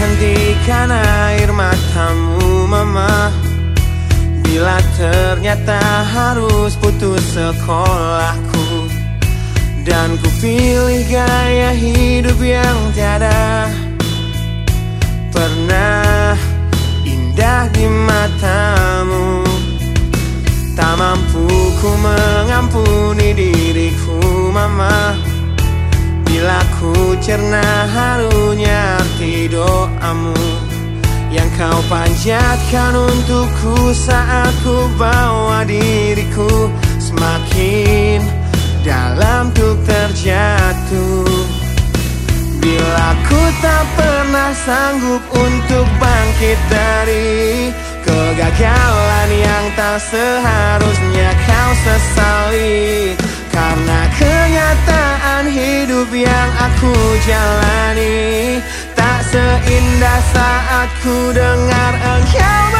Hentikan air matamu mama. Bila ternyata harus putus sekolahku Dan ku pilih gaya hidup yang tiada. Pernah indah di matamu. Tak mampu ku mengampuni diriku mama. Bila ku cerna harus doamu Yang kau panjatkan untukku saat ku bawa diriku Semakin dalam tuk terjatuh. Bila ku tak pernah sanggup untuk bangkit dari Kegagalan yang tak seharusnya kau sesali Karena kenyataan hidup yang aku jalani seindah saat ku dengar engkau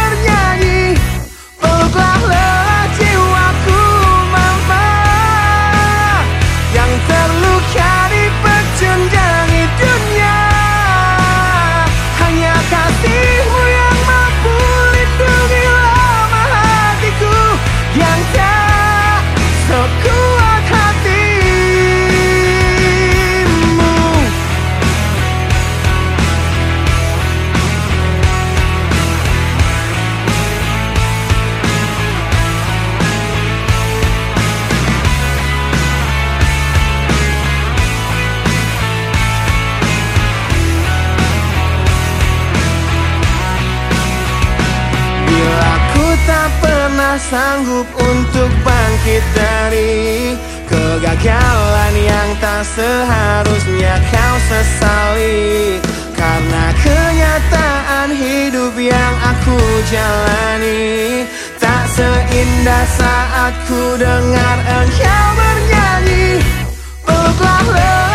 sanggup untuk bangkit dari Kegagalan yang tak seharusnya kau sesali. Karena kenyataan hidup yang aku jalani Tak seindah saat ku dengar engkau bernyanyi. Peluklah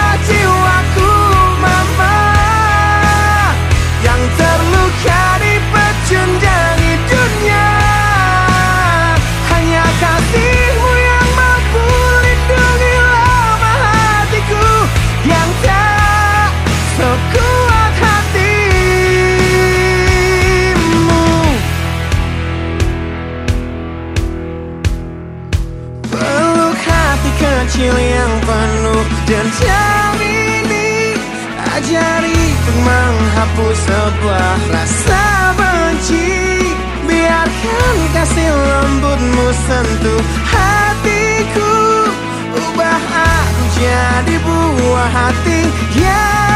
kecil yang penuh. Dendam ini Ajari untuk menghapus sebuah rasa benci. Biarkan kasih lembutmu sentuh hatiku. Ubah aku jadi buah hati yang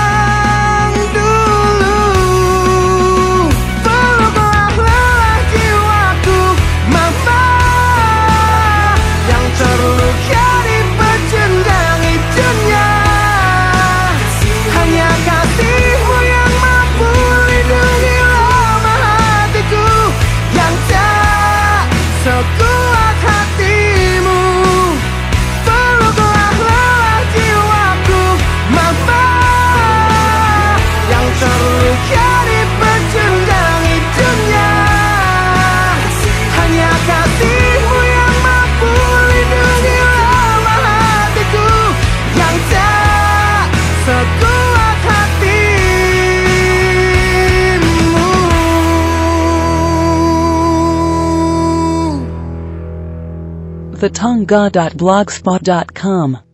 thetongue.blogspot.com